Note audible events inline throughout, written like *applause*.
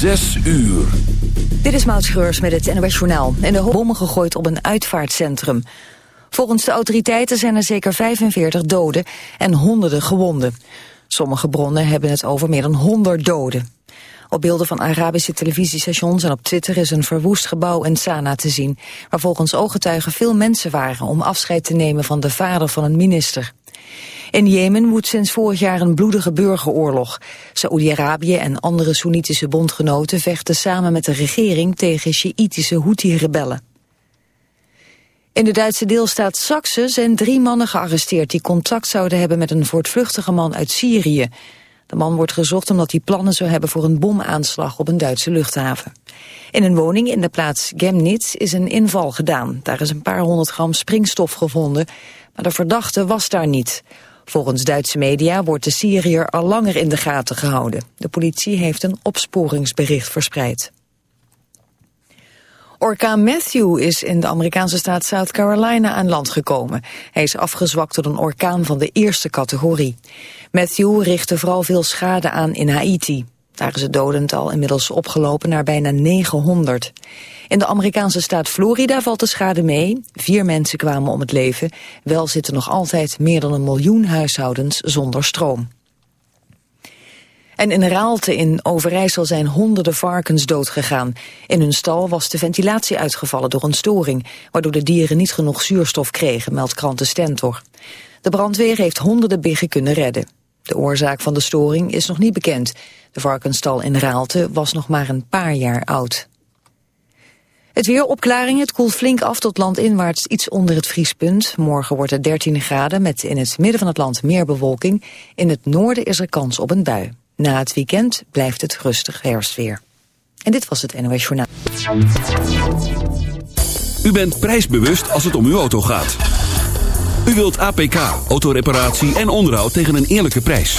Zes uur. Dit is Maud met het NOS Journaal. En de bommen gegooid op een uitvaartcentrum. Volgens de autoriteiten zijn er zeker 45 doden en honderden gewonden. Sommige bronnen hebben het over meer dan 100 doden. Op beelden van Arabische televisiestations en op Twitter is een verwoest gebouw in Sanaa te zien, waar volgens ooggetuigen veel mensen waren om afscheid te nemen van de vader van een minister. In Jemen woedt sinds vorig jaar een bloedige burgeroorlog. Saoedi-Arabië en andere Soenitische bondgenoten vechten samen met de regering tegen Sjiïtische Houthi-rebellen. In de Duitse deelstaat Saxe zijn drie mannen gearresteerd... die contact zouden hebben met een voortvluchtige man uit Syrië. De man wordt gezocht omdat hij plannen zou hebben voor een bomaanslag op een Duitse luchthaven. In een woning in de plaats Gemnitz is een inval gedaan. Daar is een paar honderd gram springstof gevonden, maar de verdachte was daar niet. Volgens Duitse media wordt de Syriër al langer in de gaten gehouden. De politie heeft een opsporingsbericht verspreid. Orkaan Matthew is in de Amerikaanse staat South Carolina aan land gekomen. Hij is afgezwakt tot een orkaan van de eerste categorie. Matthew richtte vooral veel schade aan in Haiti. Daar is het dodental inmiddels opgelopen naar bijna 900. In de Amerikaanse staat Florida valt de schade mee. Vier mensen kwamen om het leven. Wel zitten nog altijd meer dan een miljoen huishoudens zonder stroom. En in Raalte in Overijssel zijn honderden varkens doodgegaan. In hun stal was de ventilatie uitgevallen door een storing... waardoor de dieren niet genoeg zuurstof kregen, meldt kranten Stentor. De brandweer heeft honderden biggen kunnen redden. De oorzaak van de storing is nog niet bekend. De varkensstal in Raalte was nog maar een paar jaar oud. Het weer opklaringen, het koelt flink af tot landinwaarts iets onder het vriespunt. Morgen wordt het 13 graden met in het midden van het land meer bewolking. In het noorden is er kans op een bui. Na het weekend blijft het rustig herfstweer. En dit was het NOS Journaal. U bent prijsbewust als het om uw auto gaat. U wilt APK, autoreparatie en onderhoud tegen een eerlijke prijs.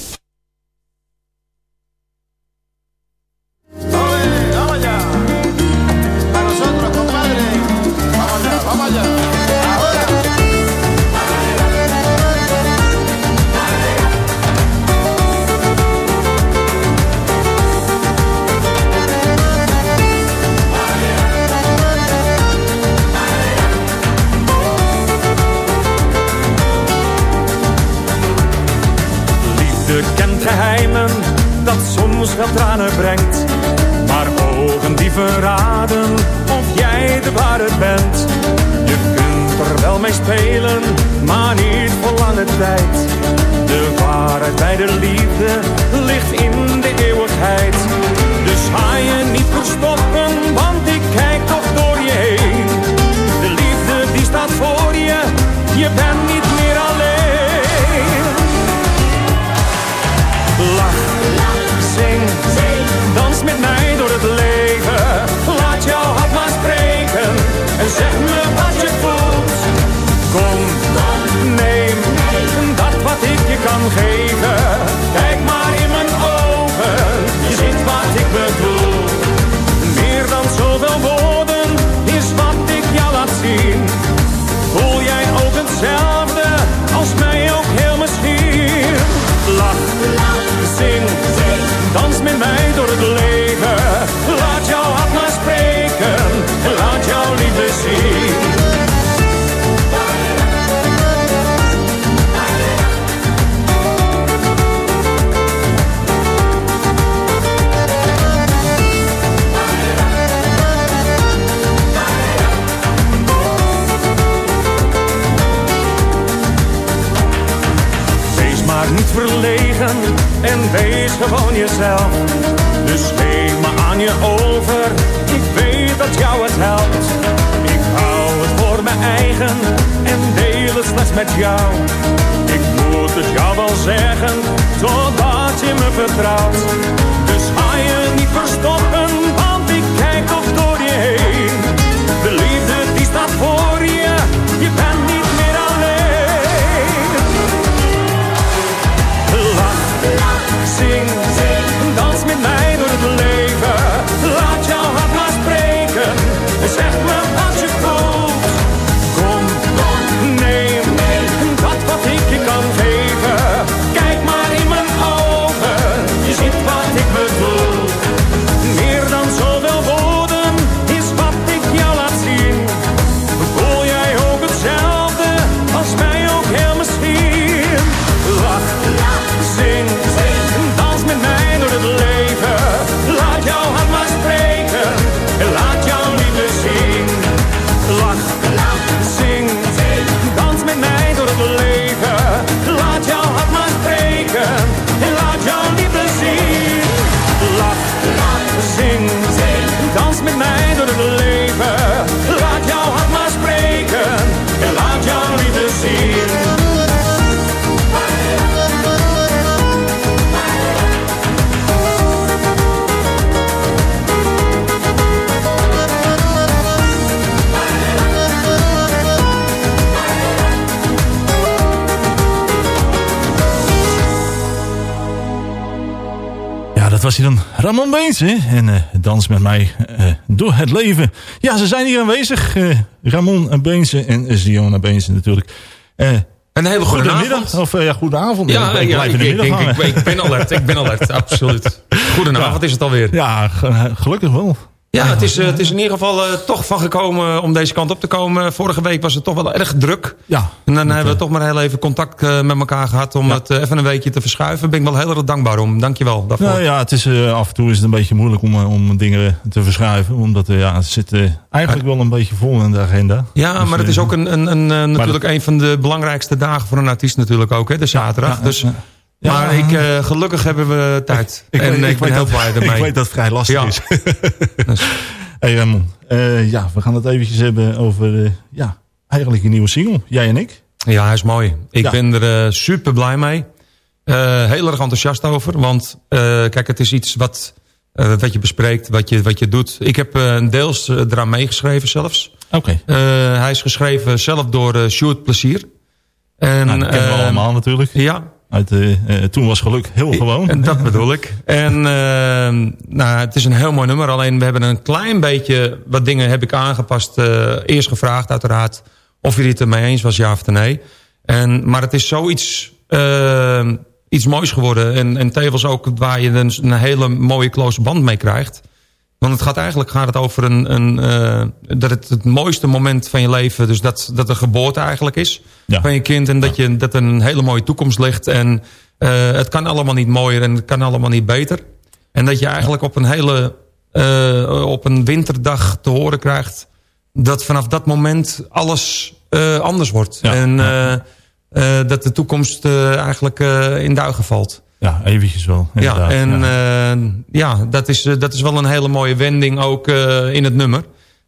Wel tranen brengt. Maar ogen die verraden of jij de ware bent. Je kunt er wel mee spelen, maar niet voor lange tijd. De waarheid bij de liefde ligt in de eeuwigheid. Dus ga je niet verstoppen, geven. Wees gewoon jezelf. Dus geef me aan je over, ik weet dat jou het helpt. Ik hou het voor mijn eigen en deel het slechts met jou. Ik moet het jou wel zeggen, totdat je me vertrouwt. Dus ga je niet verstoppen, want ik kijk toch door je heen. De was hij dan. Ramon Beens, hè? En eh, dans met mij eh, door het leven. Ja, ze zijn hier aanwezig. eh, Ramon Beense en Ziona Beense natuurlijk. Een hele goede avond. Of ja, goedenavond. Ja, ik ja, ik, in de ik, denk, ik, ik ben alert, ik ben alert, absoluut. *laughs* Goedenavond is het alweer. Ja, ge- gelukkig wel. Ja, het is, eh, het is in ieder geval eh, toch van gekomen om deze kant op te komen. Vorige week was het toch wel erg druk. Ja, En dan hebben we eh, toch maar heel even contact met elkaar gehad... om Ja. het even een weekje te verschuiven. Ben ik wel heel erg dankbaar om. Dankjewel daarvoor. Nou ja, het is, af en toe is het een beetje moeilijk om, om dingen te verschuiven. Omdat ja, het zit eigenlijk wel een beetje vol in de agenda. Ja, Dus, maar het is ook een, een, een, natuurlijk een van de belangrijkste dagen voor een artiest natuurlijk ook, hè, de zaterdag. ja, dus, ja. Maar ik, eh, gelukkig hebben we tijd. en weet- ik, ben weet heel blij *laughs* ermee. Ik weet dat het vrij lastig Ja. is. *laughs* Dus- hey Ramon, eh, ja, we gaan het eventjes hebben over, eh, ja, eigenlijk een nieuwe single. Jij en ik. Ja, hij is mooi. Ik Ja. ben er eh, super blij mee. Eh, heel erg enthousiast over. Want eh, kijk, het is iets wat, eh, wat je bespreekt, wat je, wat je doet. Ik heb eh, deels eraan meegeschreven zelfs. Oké. Eh, hij is geschreven zelf door eh Sjoerd Plezier. En, Nou, dat kennen we allemaal natuurlijk. Ja, Uit, eh, eh, toen was geluk heel gewoon. En dat bedoel ik. En eh, nou, het is een heel mooi nummer. Alleen we hebben een klein beetje wat dingen heb ik aangepast. eh, eerst gevraagd uiteraard of je het ermee eens was, ja of nee. En, maar het is zoiets eh, iets moois geworden. En, en tevens ook waar je een, een hele mooie close band mee krijgt. Want het gaat eigenlijk gaat het over een, een, eh, dat het het mooiste moment van je leven... dus dat, dat de geboorte eigenlijk is Ja. van je kind... en dat, je, dat er een hele mooie toekomst ligt. En eh, het kan allemaal niet mooier en het kan allemaal niet beter. En dat je eigenlijk op een hele eh, op een winterdag te horen krijgt... dat vanaf dat moment alles anders wordt. Ja. En dat de toekomst eigenlijk in duigen valt. Ja, eventjes wel. Ja, inderdaad. en ja. ja, ja dat, is, eh, dat is wel een hele mooie wending ook eh, in het nummer.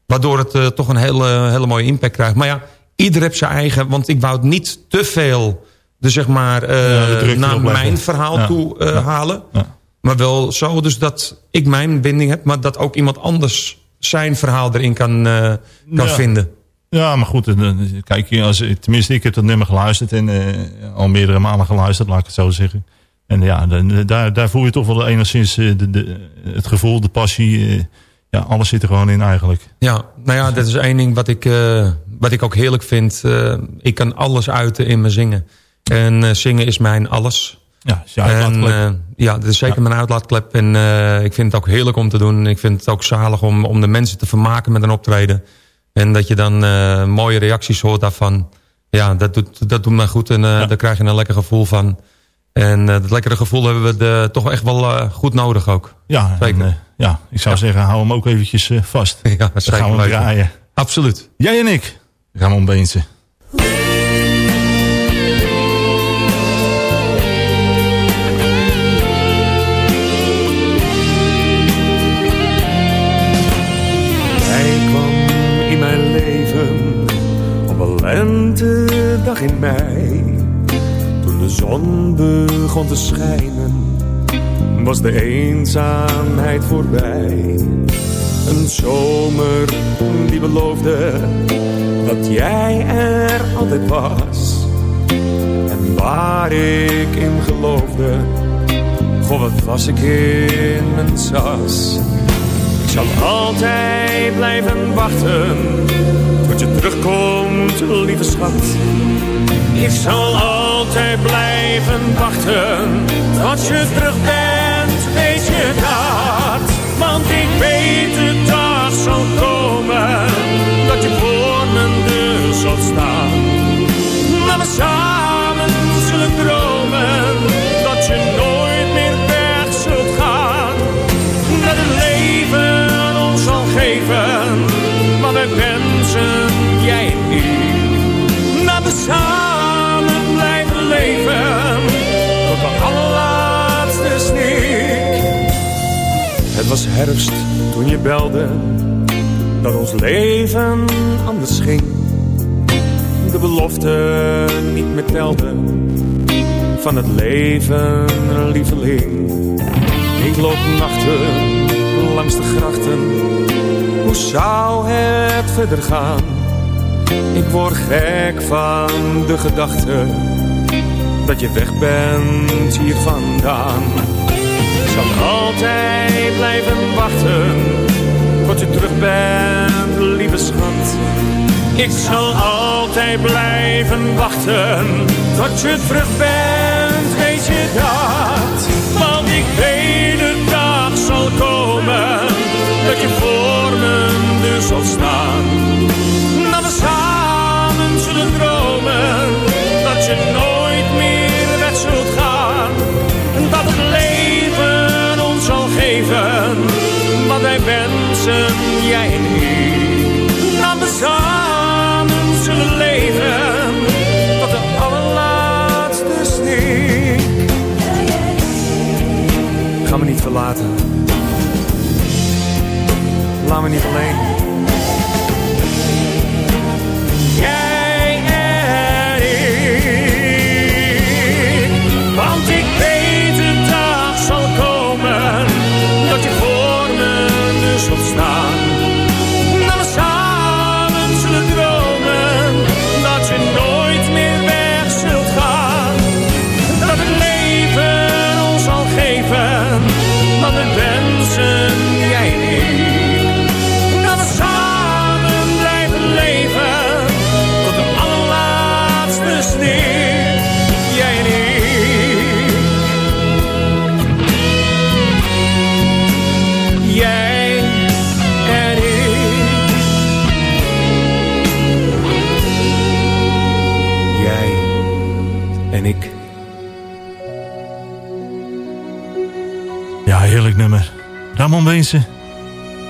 Waardoor het eh, toch een hele, hele mooie impact krijgt. Maar ja, ieder heeft zijn eigen... Want ik wou het niet te veel dus zeg maar, eh, Ja, de naar mijn verhaal Ja. toe eh, Ja. halen. Ja. Maar wel zo dus dat ik mijn binding heb... maar dat ook iemand anders zijn verhaal erin kan, eh, kan Ja. vinden. Ja, maar goed, eh, kijk, als, tenminste ik heb dat nummer geluisterd en eh, al meerdere malen geluisterd, laat ik het zo zeggen. En ja, daar, daar voel je toch wel enigszins eh, de, de, het gevoel, de passie, eh, ja, alles zit er gewoon in eigenlijk. Ja, nou ja, dat is één ding wat ik, eh, wat ik ook heerlijk vind. Ik kan alles uiten in mijn zingen. En zingen is mijn alles. Ja, is je en, uitlaatklep. ja, dat is zeker Ja. mijn uitlaatklep. En ik vind het ook heerlijk om te doen. Ik vind het ook zalig om, om de mensen te vermaken met een optreden. En dat je dan mooie reacties hoort daarvan. Ja, dat doet, dat doet mij goed. En eh, daar krijg je een lekker gevoel van. En eh, dat lekkere gevoel hebben we de, toch echt wel eh, goed nodig ook. Ja, zeker. Eh, ja ik zou zeggen, hou hem ook eventjes vast. *laughs* Ja, Dan gaan we hem draaien. Absoluut. Jij en ik, gaan Beense. Hij kwam in mijn leven op een lentedag in mei de zon begon te schijnen, was de eenzaamheid voorbij. Een zomer die beloofde dat jij er altijd was. En waar ik in geloofde, goh wat was ik in mijn sas. Ik zal altijd blijven wachten terugkomt, lieve schat. Ik zal altijd blijven wachten tot je terug bent, weet je dat? Want ik weet de dag zal komen dat je voor mijn deur zult staan. Dat we samen zullen dromen herfst toen je belde dat ons leven anders ging. De belofte niet meer telde van het leven, lieveling. Ik loop nachten langs de grachten, hoe zou het verder gaan? Ik word gek van de gedachte dat je weg bent hier vandaan. Ik zal altijd blijven wachten tot je terug bent, lieve schat. Ik zal altijd blijven wachten tot je terug bent, weet je dat? Want ik weet de dag zal komen dat je voor mijn deur zal staan. Dat we samen zullen dromen dat je nooit wensen, jij en ik. Dat we samen zullen leven tot de allerlaatste snik. Ga me niet verlaten. Laat me niet alleen. Nu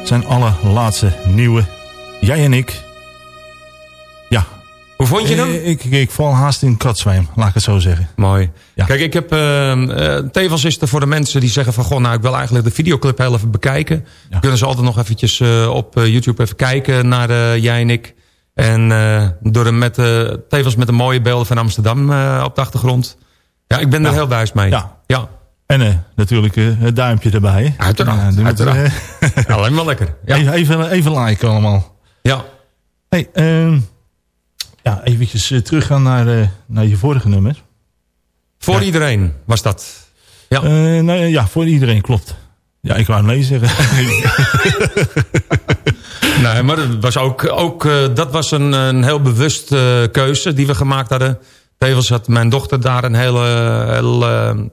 Zijn allerlaatste nieuwe. Jij en ik. Ja. Hoe vond je hem? Eh, Ik, ik, ik val haast in katzwijm, laat ik het zo zeggen. Mooi. Ja. Kijk, ik heb eh, tevens is er voor de mensen die zeggen van... Goh, nou, ik wil eigenlijk de videoclip heel even bekijken. Ja. Kunnen ze altijd nog eventjes eh, op YouTube even kijken naar jij en ik. En door hem met, tevens met de mooie beelden van Amsterdam op de achtergrond. Ja, ik ben er heel blij mee. Ja. ja. En eh, natuurlijk eh, het duimpje erbij. Uiteraard, doe het, eh, *laughs* Alleen maar lekker. Ja. even, even, even liken allemaal. ja. Hey, ehm, ja, eventjes teruggaan naar, naar je vorige nummer. Voor Ja. iedereen was dat. Ja. Nou, ja, voor iedereen, klopt. Ja, ik wou nee zeggen. *laughs* Nee, maar dat was ook, ook dat was een, een heel bewust eh, keuze die we gemaakt hadden. Tevens had mijn dochter daar een hele, hele,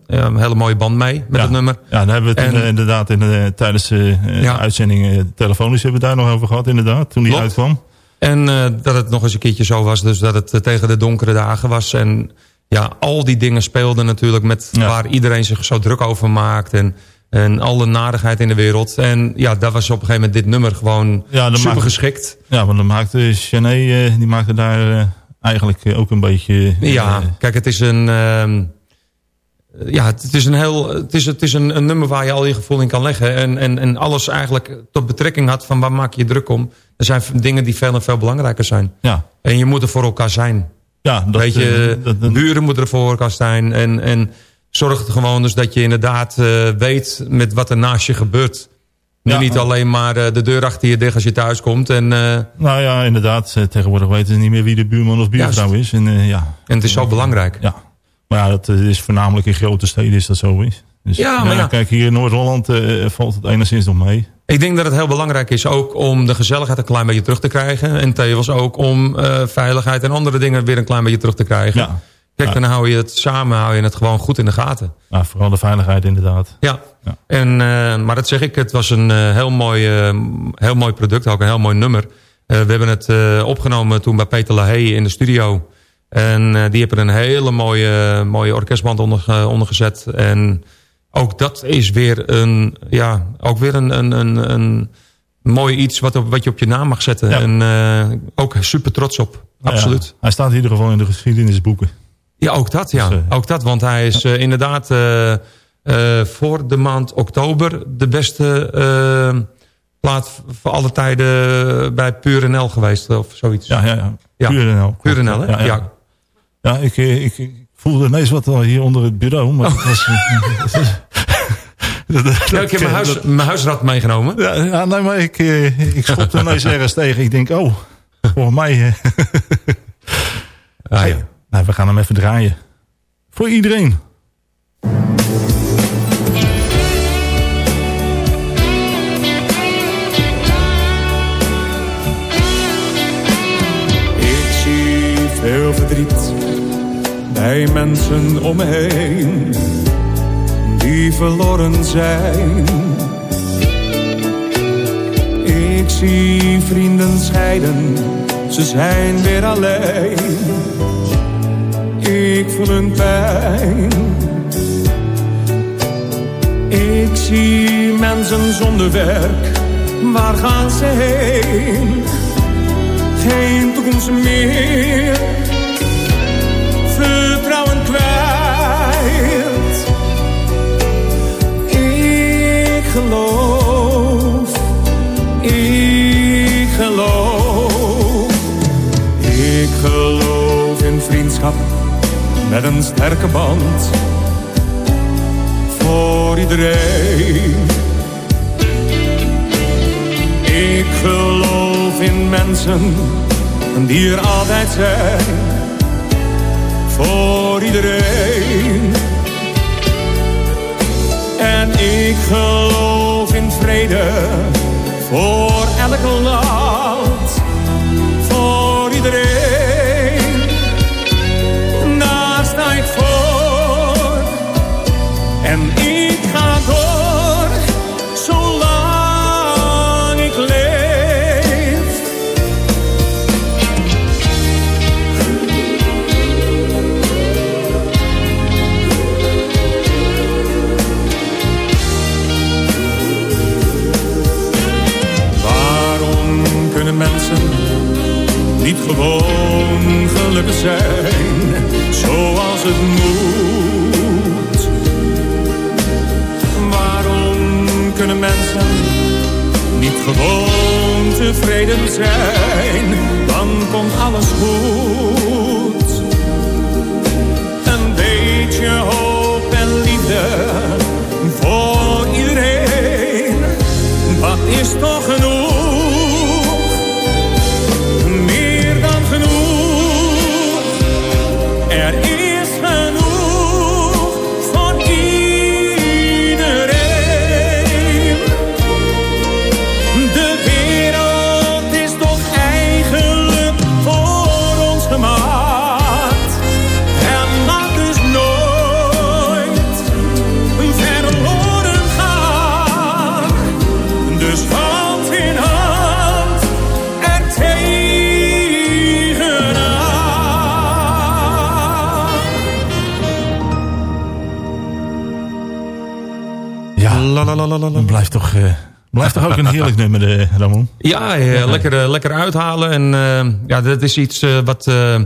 eh, ja, hele mooie band mee met ja. het nummer. Ja, daar hebben we het En- eh, inderdaad in de, tijdens de eh, Ja. uitzending eh, telefonisch hebben we daar nog over gehad, inderdaad, toen die Klopt. uitkwam. En eh, dat het nog eens een keertje zo was. Dus dat het eh, tegen de donkere dagen was. En ja, al die dingen speelden natuurlijk met waar iedereen zich zo druk over maakt. En, en alle narigheid in de wereld. En ja, daar was op een gegeven moment dit nummer gewoon Ja, super geschikt. Ja, want dan maakte Chané, eh, die maakte daar eh, eigenlijk eh, ook een beetje... eh, Ja, kijk, het is een... ehm, ja, het is een heel, het is, het is een, een nummer waar je al je gevoel in kan leggen. En, en, en alles eigenlijk tot betrekking had van waar maak je druk om. Er zijn dingen die veel en veel belangrijker zijn. ja, En je moet er voor elkaar zijn. Ja, dat, Weet je, eh, dat- dat- buren moeten er voor zijn. En, en zorg er gewoon dus dat je inderdaad eh, weet met wat er naast je gebeurt. Nu Ja. niet alleen maar eh, de deur achter je dicht als je thuis komt. En, eh, en Nou ja, inderdaad. eh, Tegenwoordig weten ze niet meer wie de buurman of buurvrouw is. En, ja. het is zo belangrijk. ja. Maar ja, dat is voornamelijk in grote steden is dat zo is. Dus, Ja, maar ja. Kijk, hier in Noord-Holland valt het enigszins nog mee. Ik denk dat het heel belangrijk is ook om de gezelligheid een klein beetje terug te krijgen. En tevens ook om veiligheid en andere dingen weer een klein beetje terug te krijgen. Ja. Kijk, dan hou je het samen hou je het gewoon goed in de gaten. Nou, vooral de veiligheid inderdaad. Ja, Ja. En, eh, maar dat zeg ik, het was een eh, heel, mooi, eh, heel mooi product, ook een heel mooi nummer. We hebben het opgenomen toen bij Peter Lahey in de studio. En die hebben er een hele mooie, mooie orkestband onder, onder gezet. En ook dat is weer een, ja, ook weer een, een, een, een mooi iets wat, op, wat je op je naam mag zetten. Ja. En ook super trots op, absoluut. ja, hij staat in ieder geval in de geschiedenisboeken. Ja, ook dat, ja. Dus, eh, ook dat, want hij is eh, inderdaad eh, voor de maand oktober de beste eh, plaat voor alle tijden bij Pure NL geweest, of zoiets. Ja, ja, ja. Ja. Pure NL. Pure NL, hè? Ja, ja. Ik, ik, ik voelde ineens wat hier onder het bureau. Maar dat was... *laughs* dat- dat- Ja, ik heb mijn, huis, dat- mijn huisrat meegenomen. Ja, ja, nee, maar ik, ik schopte ineens *laughs* ergens tegen. Ik denk, oh, volgens mij... Ah, ja. Nou, we gaan hem even draaien. Voor iedereen. Ik zie veel verdriet bij mensen om me heen die verloren zijn. Ik zie vrienden scheiden, ze zijn weer alleen. Ik voel hun pijn. Ik zie mensen zonder werk, waar gaan ze heen? geen toekomst meer. Met een sterke band. Voor iedereen. Ik geloof in mensen die er altijd zijn. Voor iedereen. En ik geloof in vrede voor elk land. Gewoon gelukkig zijn, zoals het moet? Waarom kunnen mensen niet gewoon tevreden zijn? Dan komt alles goed. Een beetje hoop en liefde voor iedereen. Wat is toch genoeg? Blijft toch, eh, blijft toch ook een heerlijk *laughs* nummer, eh, Ramon. Ja, eh, lekker, lekker uithalen. En eh, ja, dat is iets eh, wat, eh,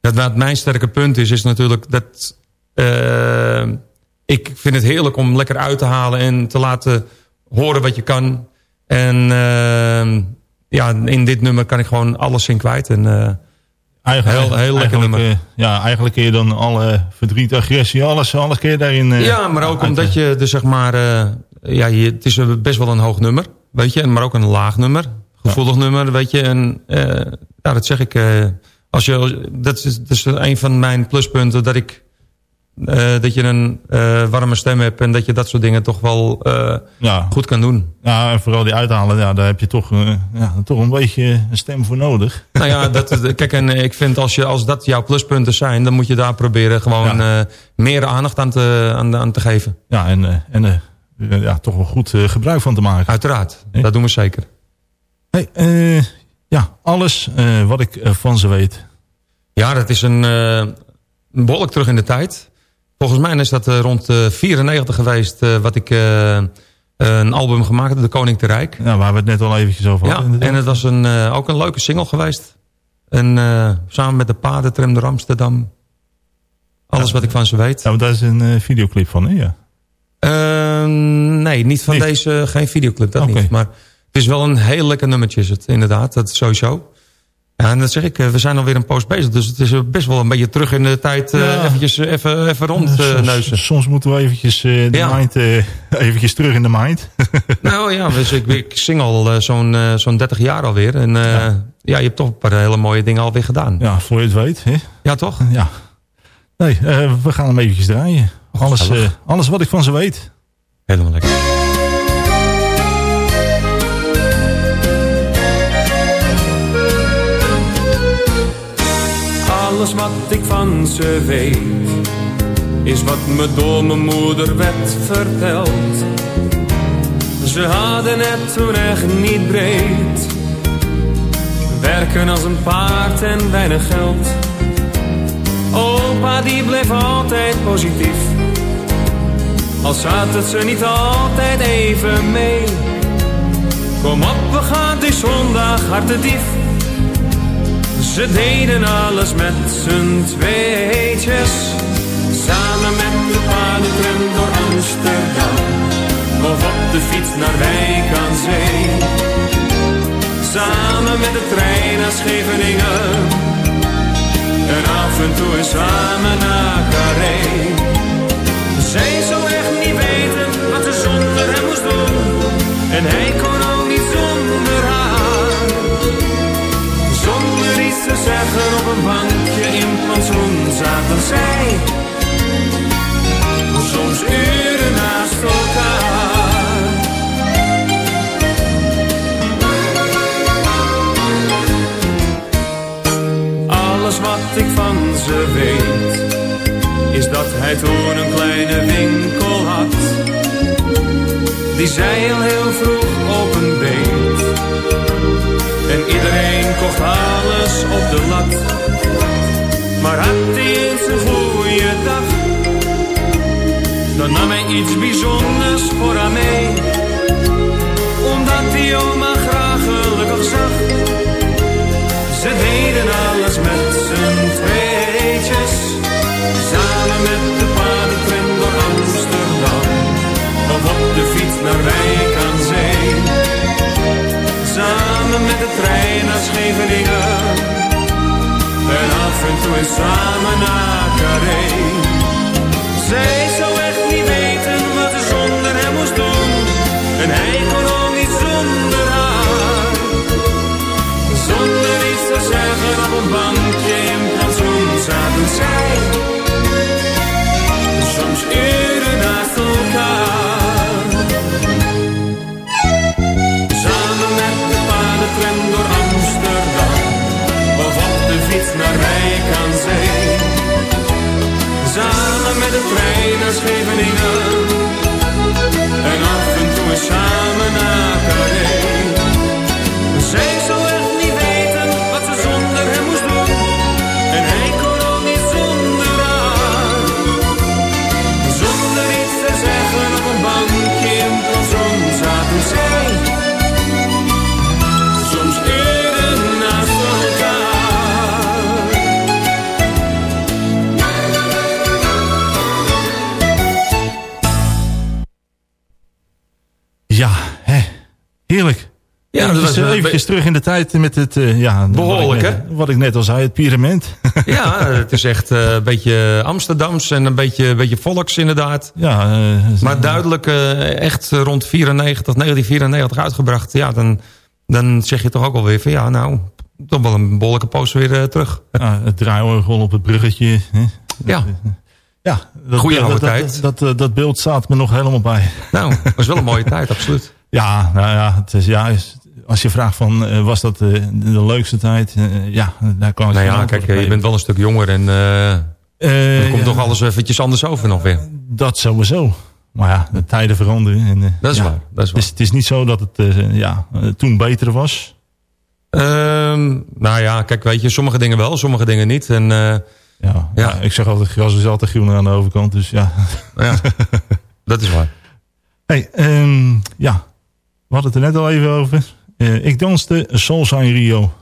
dat wat mijn sterke punt is. Is natuurlijk dat eh, ik vind het heerlijk om lekker uit te halen en te laten horen wat je kan. En ja, in dit nummer kan ik gewoon alles in kwijt. En eh, Eigenlijk, Heel- heel lekker eigenlijk, nummer. ja, eigenlijk kun je dan alle verdriet, agressie, alles, alles kun je daarin... eh, ja, maar ook uit- omdat je dus zeg maar... eh, ja, je, het is best wel een hoog nummer, weet je. en Maar ook een laag nummer. Gevoelig nummer, weet je. En eh, ja, dat zeg ik. eh, als je, dat, is, dat is een van mijn pluspunten. Dat ik... eh, dat je een eh, warme stem hebt. En dat je dat soort dingen toch wel eh, Ja, goed kan doen. ja, en vooral die uithalen, ja, daar heb je toch, eh, ja, toch een beetje een stem voor nodig. Nou ja, dat, *laughs* kijk, en ik vind als, je, als dat jouw pluspunten zijn... dan moet je daar proberen gewoon eh, meer aandacht aan te, aan, aan te geven. Ja, en, eh, en eh, ja, toch wel goed eh, gebruik van te maken. Uiteraard, dat doen we zeker. Hey, eh, ja, alles eh, wat ik eh, van ze weet. Ja, dat is een, eh, een behoorlijk terug in de tijd. Volgens mij is dat eh, rond eh 94 geweest... eh, wat ik eh, een album gemaakt heb, De Koning te Rijk. Ja, waar we het net al eventjes over Ja, hadden. inderdaad. en het was een, eh, ook een leuke single geweest. En eh, samen met de Paardentram door Amsterdam. Alles Ja. wat ik van ze weet. Ja, maar daar is een eh, videoclip van, hè? Ja. Eh, nee, niet van Niet? deze, geen videoclip, dat niet. Maar het is wel een heel lekker nummertje, is het inderdaad, dat is sowieso. Ja, en dat zeg ik, eh, we zijn alweer een post bezig, dus het is eh, best wel een beetje terug in de tijd, eh, Ja. eventjes even, even rond eh, soms, neuzen. soms moeten we eventjes, de Ja. mind, *laughs* eventjes terug in de mind. *laughs* Nou ja, dus ik, ik zing al zo'n zo'n 30 jaar alweer. En eh, ja. je hebt toch een paar hele mooie dingen alweer gedaan. Ja, ja, voor je het weet. Hè? toch? Ja. Nee, we gaan hem eventjes draaien. Alles, eh, alles wat ik van ze weet. Helemaal lekker. Alles wat ik van ze weet, is wat me door mijn moeder werd verteld. Ze hadden het toen echt niet breed. Werken als een paard en weinig geld. Opa die bleef altijd positief. Al zat het ze niet altijd even mee. Kom op, we gaan die zondag hartedief. Ze deden alles met z'n tweetjes. Samen met de paardentram door Amsterdam. Of op de fiets naar Wijk aan Zee. Samen met de trein naar Scheveningen. En af en toe eens samen naar Carré. Zij zou echt niet weten wat ze zonder hem moest doen. En hij kon ook niet zonder haar. Zonder iets te zeggen op een bankje in plantsoen zaten zij. Soms uren naast elkaar. Alles wat ik van ze weet, is dat hij toen een kleine winkel had. Die zij al heel vroeg opendeed. En iedereen kocht alles op de lat. Maar had hij eens een goede dag, dan nam hij iets bijzonders voor haar mee. Omdat hij oma graag gelukkig zag. Ze deden alles met z'n tweetjes. Met de paardentram door Amsterdam. Of op de fiets naar Wijk aan Zee. Samen met de trein naar Scheveningen. En af en toe eens samen naar Carré. Zij zou eventjes, eventjes terug in de tijd met het... Uh, ja, Behoorlijk, wat hè? Wat ik net al zei, het pyramid. ja, het is echt uh, een beetje Amsterdams en een beetje, beetje volks inderdaad. Ja, maar duidelijk echt rond 94, 1994 uitgebracht. Ja, dan, dan zeg je toch ook alweer van ja, nou, toch wel een behoorlijke poos weer terug. Ja, het draaiorgel op het bruggetje. Hè? Ja. Ja, dat, Goeie oude dat, tijd. Dat, dat, dat, beeld staat me nog helemaal bij. Nou, was wel een mooie tijd, absoluut. Ja, nou ja, het is, ja als je vraagt van, uh, was dat uh, de leukste tijd? Uh, ja, daar kan ik Nou ja, kijk, je bent wel een stuk jonger en dan komt toch alles eventjes anders over nog weer. Dat sowieso. Maar ja, de tijden veranderen. En, dat is ja, waar. Dat is waar. Dus het is niet zo dat het ja, toen beter was. Um, nou ja, kijk, weet je, sommige dingen wel, sommige dingen niet. En, ja, ja. ja, ik zeg altijd, gras is altijd groener aan de overkant. Dus ja, ja *laughs* dat is waar. Hey, um, ja, we hadden het er net al even over. Uh, ik danste Salsa in Rio.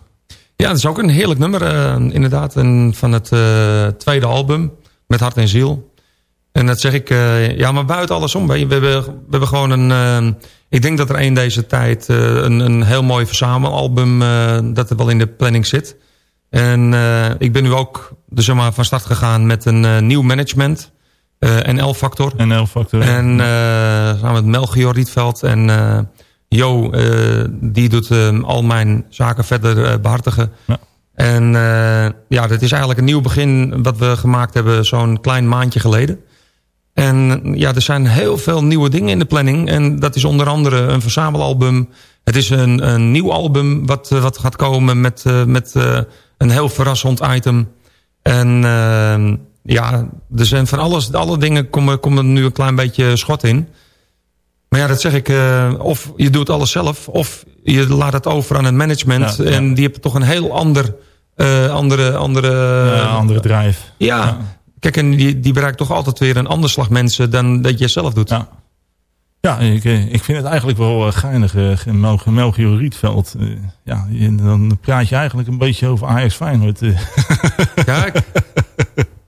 Ja, dat is ook een heerlijk nummer, uh, inderdaad. En van het uh, tweede album, Met Hart en Ziel. En dat zeg ik, ja, maar buiten alles om. We hebben, we hebben gewoon een... ik denk dat er een deze tijd een, een heel mooi verzamelalbum... dat er wel in de planning zit. En ik ben nu ook dus zeg maar, van start gegaan met een nieuw management... NL-factor. NL-factor. En samen met Melchior Rietveld en Jo, uh, die doet uh, al mijn zaken verder uh, behartigen. Ja. En ja, dat is eigenlijk een nieuw begin wat we gemaakt hebben zo'n klein maandje geleden. En ja, er zijn heel veel nieuwe dingen in de planning. En dat is onder andere een verzamelalbum. Het is een, een nieuw album wat, wat gaat komen met, met een heel verrassend item. En ja, er zijn van alles, alle dingen komen, komen nu een klein beetje schot in. Maar ja, dat zeg ik, uh, of je doet alles zelf... of je laat het over aan het management... Ja, ja. en die hebben toch een heel ander, uh, andere... andere, ja, andere drive. Ja, kijk, en die, die bereikt toch altijd weer een ander slag mensen... dan dat je zelf doet. Ja, ja ik, ik vind het eigenlijk wel geinig. Melchior Rietveld. Ja, dan praat je eigenlijk een beetje over Ajax Feyenoord. Kijk. *laughs*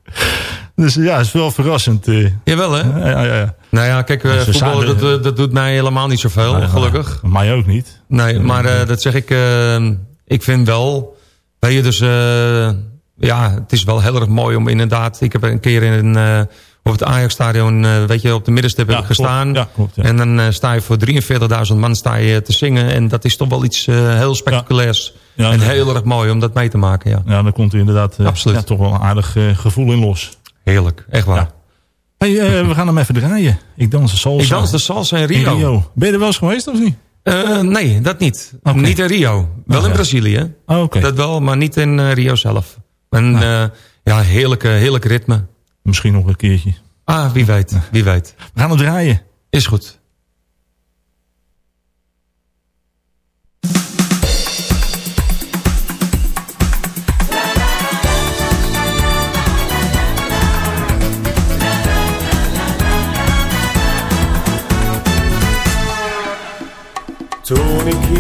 dus ja, het is wel verrassend. Jawel, hè? Ja, ja, ja. Nou ja, kijk, uh, voetballen, dat, dat doet mij helemaal niet zoveel, nou, gelukkig. Mij ook niet. Nee, maar uh, dat zeg ik, uh, ik vind wel, weet je, dus ja, het is wel heel erg mooi om inderdaad, ik heb een keer in een, op het Ajax-stadion, weet je, op de middenstip ja, heb ik gestaan. Ja, klopt, ja. En dan sta je voor 43.000 man sta je te zingen en dat is toch wel iets heel spectaculairs. en heel erg mooi om dat mee te maken, ja. Ja, dan komt er inderdaad Absoluut. toch wel een aardig gevoel in los. Heerlijk, echt waar. Hey, uh, *laughs* we gaan hem even draaien. Ik dans de salsa. Ik dans de salsa in Rio. in Rio. Ben je er wel eens geweest of niet? Uh, nee, dat niet. Okay. Niet in Rio. Wel oh, in. Brazilië. Oh, okay. Dat wel, maar niet in uh, Rio zelf. En ah. ja, heerlijke, heerlijk ritme. Misschien nog een keertje. Ah, wie weet. Wie weet. We gaan hem draaien. Is goed.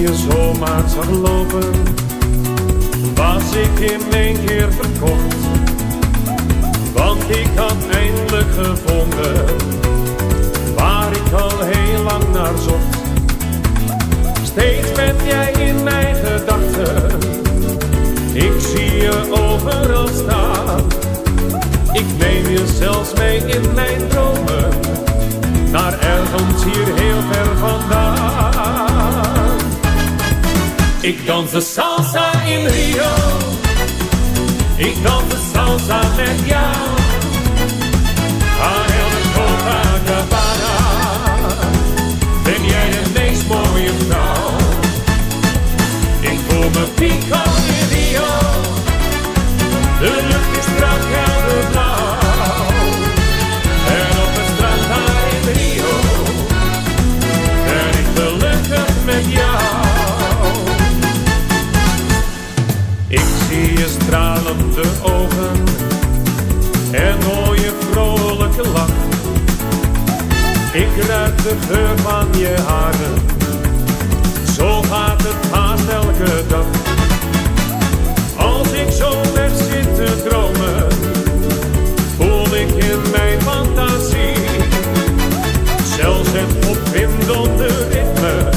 Hier zomaar zag lopen, was ik in één keer verkocht. Want ik had eindelijk gevonden, waar ik al heel lang naar zocht. Steeds ben jij in mijn gedachten, ik zie je overal staan. Ik neem je zelfs mee in mijn dromen, naar ergens hier heel ver vandaan. Ik dans de salsa in Rio. Ik dans de salsa met jou. Aan de Copacabana. Ben jij de meest mooie vrouw. Ik voel me pico in Rio. De lucht is strak en blauw. Stralende ogen en hoor je vrolijke lach. Ik ruik de geur van je haren, zo gaat het haast elke dag. Als ik zo weg zit te dromen, voel ik in mijn fantasie zelfs het opwindende ritme.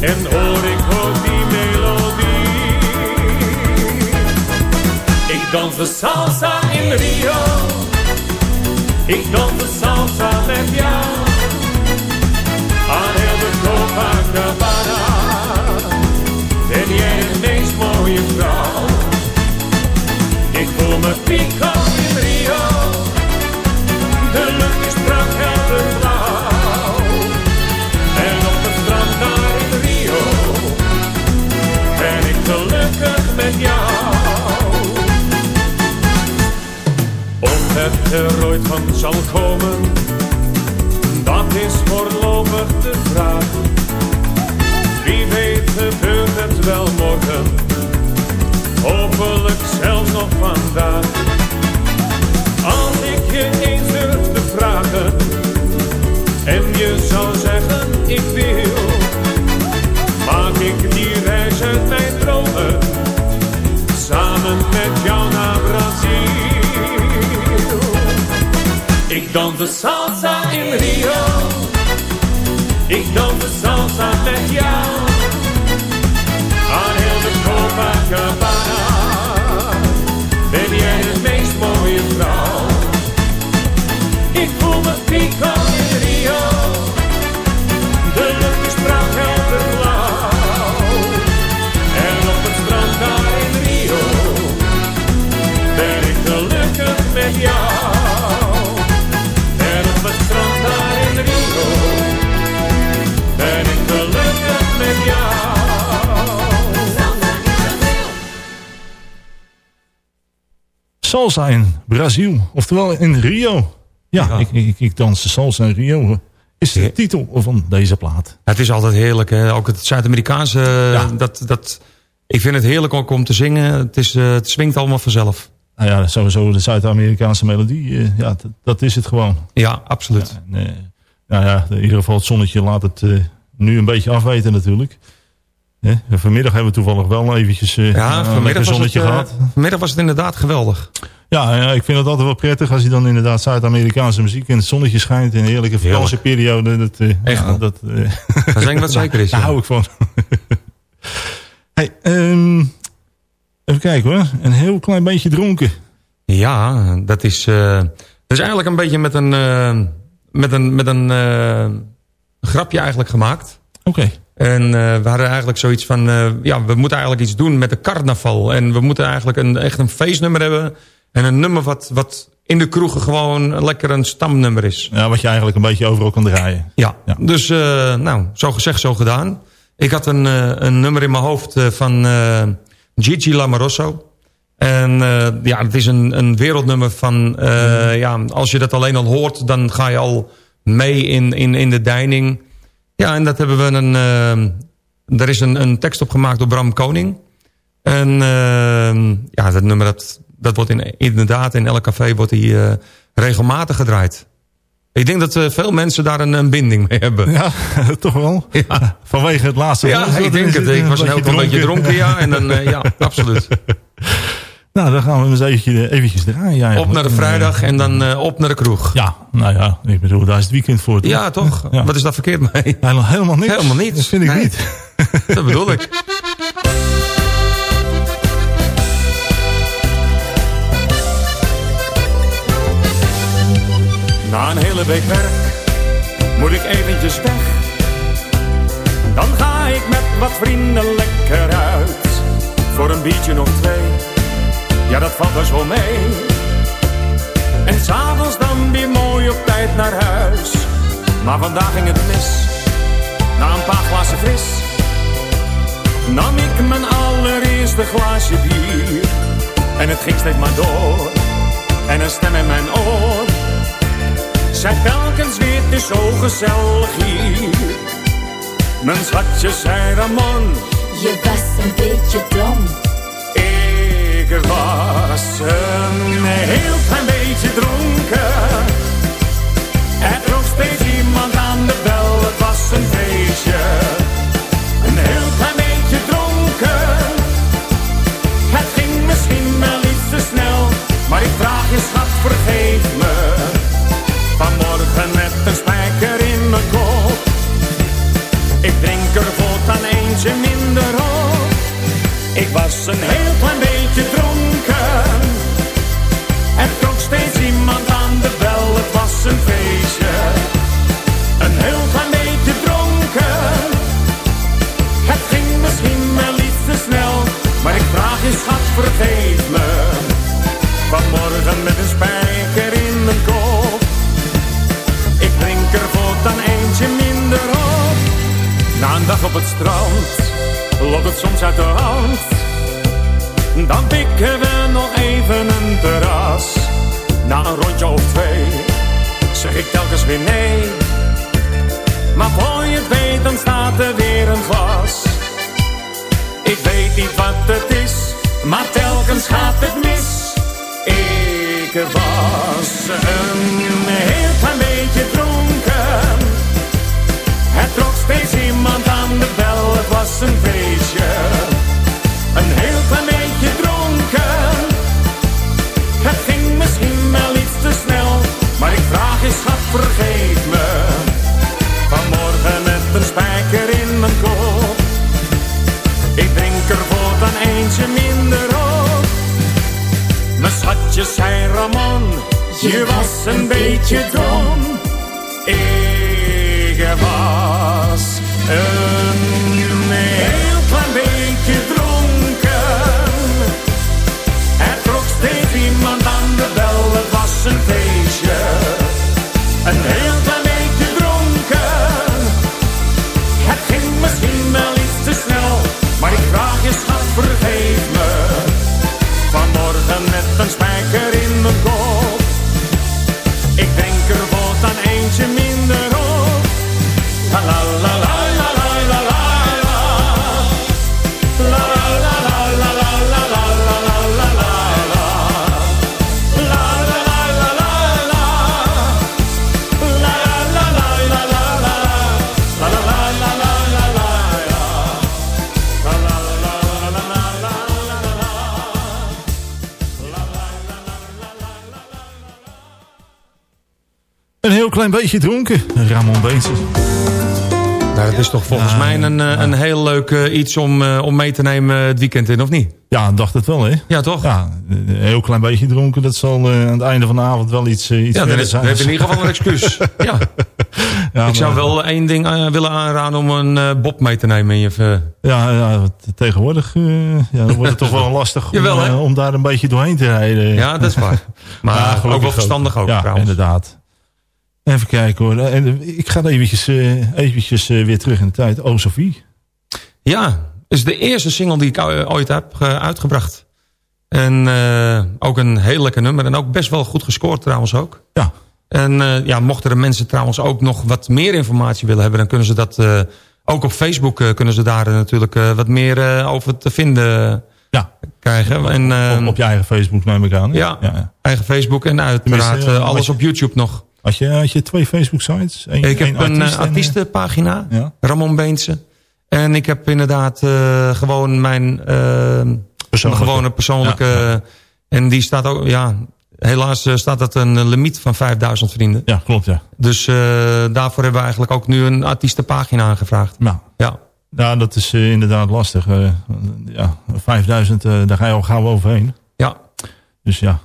En hoor ik dans de salsa in Rio. Ik dans de salsa met jou. Aan heel de Copacabana. Ben jij meest mooie vrouw. Ik voel me pico er ooit van zal komen, dat is voorlopig de vraag. Wie weet gebeurt het wel morgen, hopelijk zelfs nog vandaag. Als ik je eens durf te vragen, en je zou zeggen ik wil, maak ik die reis uit mijn dromen, dans de salsa in Rio. Ik dans de salsa met jou. Aan heel de Copacabana. Ben jij de meest mooie vrouw. Ik voel me pico Salsa in Brazil, oftewel in Rio. Ja, Ja. Ik, ik, ik dans de salsa in Rio. Is de Ja. titel van deze plaat. Het is altijd heerlijk. Hè? Ook het Zuid-Amerikaanse, Ja. dat, dat, ik vind het heerlijk ook om te zingen. Het, is, eh, het swingt allemaal vanzelf. Nou ja, sowieso de Zuid-Amerikaanse melodie. eh, ja, dat, dat is het gewoon. Ja, absoluut. En, eh, nou ja, in ieder geval het zonnetje laat het eh, nu een beetje afweten natuurlijk. Hè, en vanmiddag hebben we toevallig wel eventjes Ja, een was, het, zonnetje eh, gehad. vanmiddag was het inderdaad geweldig. Ja, ja, ik vind het altijd wel prettig als je dan inderdaad Zuid-Amerikaanse muziek in het zonnetje schijnt. In een heerlijke vakantieperiode. Dat, eh, Echt ja, dat, Dat is denk wat zeker is. *laughs* Daar ja. hou ik van. *laughs* hey, ehm, even kijken hoor. Een heel klein beetje dronken. Ja, dat is, dat is eigenlijk een beetje met een, met een, met een grapje eigenlijk gemaakt. Oké. En eh, we hadden eigenlijk zoiets van, eh, ja, we moeten eigenlijk iets doen met de carnaval. En we moeten eigenlijk een, echt een feestnummer hebben. En een nummer wat, wat in de kroegen gewoon lekker een stamnummer is. Ja, wat je eigenlijk een beetje overal kan draaien. Ja, Ja. dus eh, nou, zo gezegd, zo gedaan. Ik had een, een nummer in mijn hoofd van Gigi Lamarosso. En ja, het is een, een wereldnummer van... ja, als je dat alleen al hoort, dan ga je al mee in, in, in de deining. Ja, en dat hebben we een... eh, er is een, een tekst op gemaakt door Bram Koning. En eh, ja, dat nummer, dat, dat wordt in, inderdaad in elk café wordt die, eh, regelmatig gedraaid. Ik denk dat veel mensen daar een, een binding mee hebben. Ja, *laughs* toch wel. Ja. Vanwege het laatste Ja, ik denk het. Ik was een heel klein beetje dronken, ja. En dan, ja, absoluut. *laughs* Nou, dan gaan we eens eventjes, eventjes draaien. Ja, Op naar de vrijdag en dan eh, op naar de kroeg. Ja, nou ja, ik bedoel, daar is het weekend voor. toch? Ja, toch? Ja. Wat is daar verkeerd mee? Helemaal, helemaal niks. Helemaal niets. Dat vind ik Nee. niet. *laughs* Dat bedoel ik. Na een hele week werk moet ik eventjes weg. Dan ga ik met wat vrienden lekker uit. Voor een biertje nog twee, ja dat valt wel zo mee. En s'avonds dan weer mooi op tijd naar huis. Maar vandaag ging het mis, na een paar glazen fris. Nam ik mijn allereerste glaasje bier. En het ging steeds maar door. En een stem in mijn oor zei telkens weer, het is zo gezellig hier. Mijn schatje zei Ramon, Je was een beetje dom. Ik was een heel klein beetje dronken. Er trok steeds iemand aan de bel, het was een feestje. Een heel klein beetje dronken. Het ging misschien wel iets te snel, maar ik vraag je schat, vergeef me. Vanmorgen met een spijker in mijn kop. Ik drink er voortaan eentje minder op. Ik was een heel klein beetje dronken. Steeds iemand aan de bel, het was een feestje. Een heel klein beetje dronken. Het ging misschien wel iets te snel, maar ik vraag je schat, vergeet me. Vanmorgen met een spijker in mijn kop. Ik drink er voortaan eentje minder op. Na een dag op het strand, loopt het soms uit de hand. Dan pikken we nog even een terras. Na een rondje of twee, zeg ik telkens weer nee. Maar voor je het weet, dan staat er weer een glas. Ik weet niet wat het is, maar telkens gaat het mis. Ik was een heel klein beetje dronken. Het trok steeds iemand aan de bel, het was een feestje. Een heel klein beetje schat, vergeet me. Vanmorgen met een spijker in mijn kop. Ik drink er voortaan eentje minder op. Mijn schatje zei Ramon, je was een beetje dom. Ik was een klein beetje dronken. Ramon Beentjes. Nou, dat is toch volgens mij een, eh, een heel leuk eh, iets om, eh, om mee te nemen het weekend in, of niet? Ja, dacht het wel, hè? Ja, toch? Ja, een heel klein beetje dronken. Dat zal aan het einde van de avond wel iets, iets Ja, is- zijn. je in ieder geval een excuus. *laughs* ja. Ja, Ik zou maar- wel één ding willen aanraden om een bob mee te nemen in je... Ja, ja tegenwoordig ja, dan wordt het toch wel *laughs* lastig om, Jawel, om daar een beetje doorheen te rijden. Ja, dat is waar. *laughs* Maar Ja, ook wel verstandig ook, Ja, trouwens. inderdaad. Even kijken hoor. En, eh, ik ga eventjes, eh, eventjes eh, weer terug in de tijd. Oh, Sophie. Ja, is de eerste single die ik ooit heb eh, uitgebracht. En eh, ook een heel lekker nummer. En ook best wel goed gescoord trouwens ook. Ja. En eh, ja, mochten er mensen trouwens ook nog wat meer informatie willen hebben... dan kunnen ze dat eh, ook op Facebook eh, kunnen ze daar eh, natuurlijk eh, wat meer eh, over te vinden Ja. krijgen. En, eh, op, op je eigen Facebook neem ik aan. ja, ja, ja. eigen Facebook en uiteraard eh, eh, alles op YouTube nog. Had, je, had je twee Facebook sites? Eén- Ik heb een artiest eh, eh, artiestenpagina, Ja. Ramon Beense. En ik heb inderdaad eh, gewoon mijn Persoonlijke. gewone persoonlijke... Ja, En die staat ook, ja, helaas staat dat een limiet van 5000 vrienden. Ja, klopt ja. Dus daarvoor hebben we eigenlijk ook nu een artiestenpagina aangevraagd. Nou, Ja, ja, dat is inderdaad lastig. Ja, 5000, eh, daar ga je al gauw overheen. ja. Dus ja.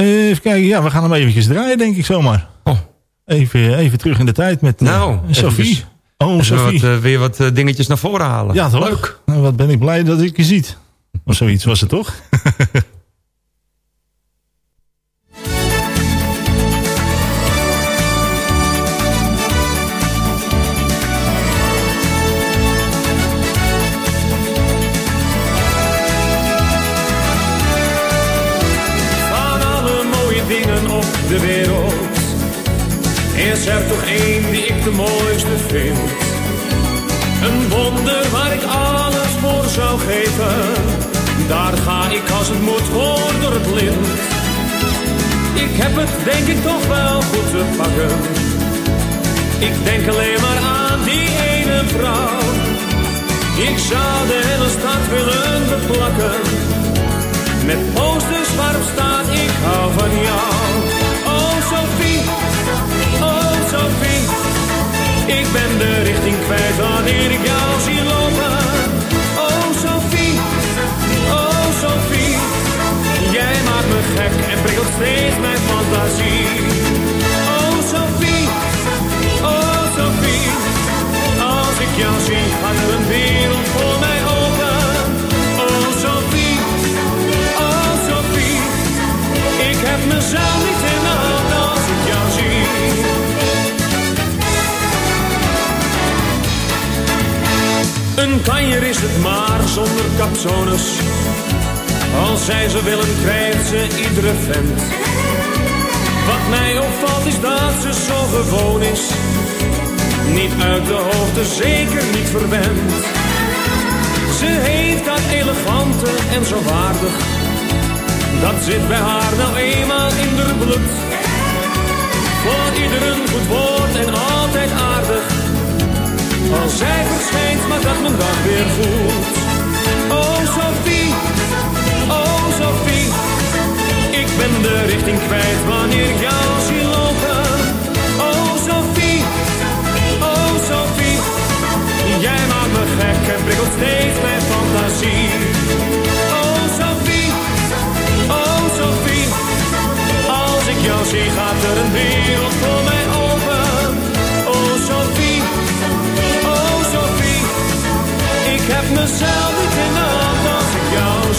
Eh, even kijken, ja, we gaan hem eventjes draaien, denk ik zomaar. Oh, Even, even terug in de tijd met eh, Nou, Sophie. Oh, Sophie. wat, eh, weer wat eh, dingetjes naar voren halen. ja, toch? Leuk. Nou, wat ben ik blij dat ik je ziet. Of zoiets was het toch? *laughs*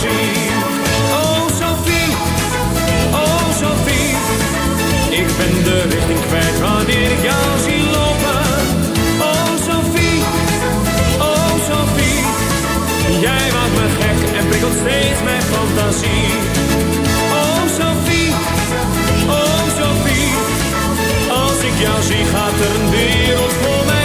Oh Sophie, oh Sophie. Ik ben de richting kwijt wanneer ik jou zie lopen. Oh Sophie, oh Sophie. Jij maakt me gek en prikkelt steeds mijn fantasie. Oh Sophie, oh Sophie. Als ik jou zie gaat er een wereld voor mij.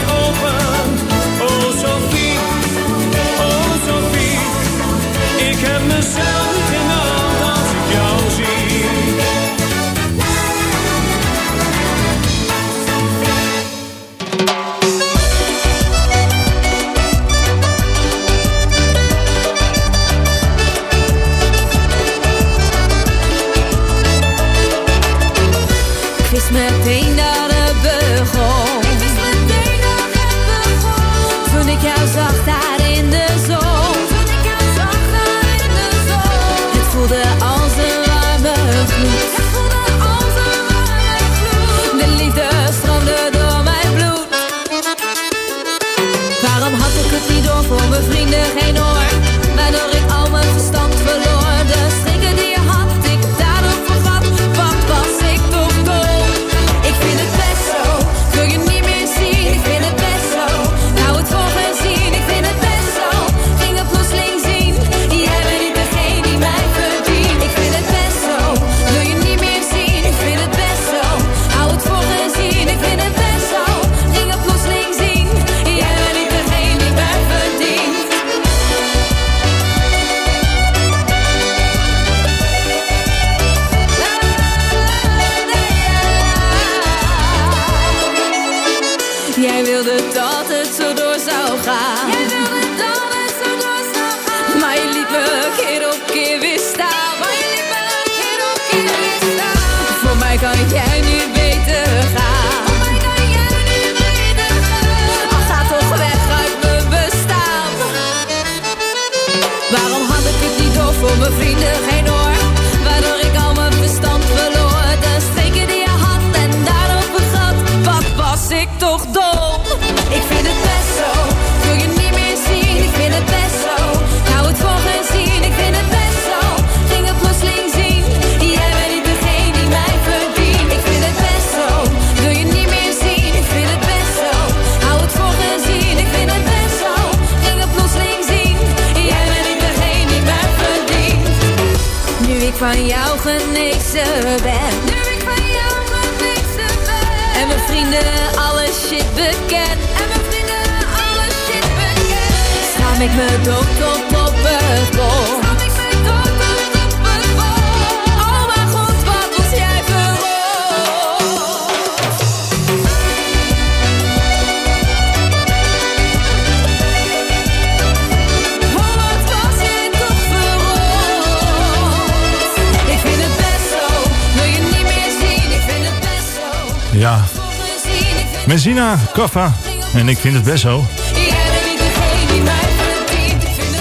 Messina Kaffa. En ik vind het best zo.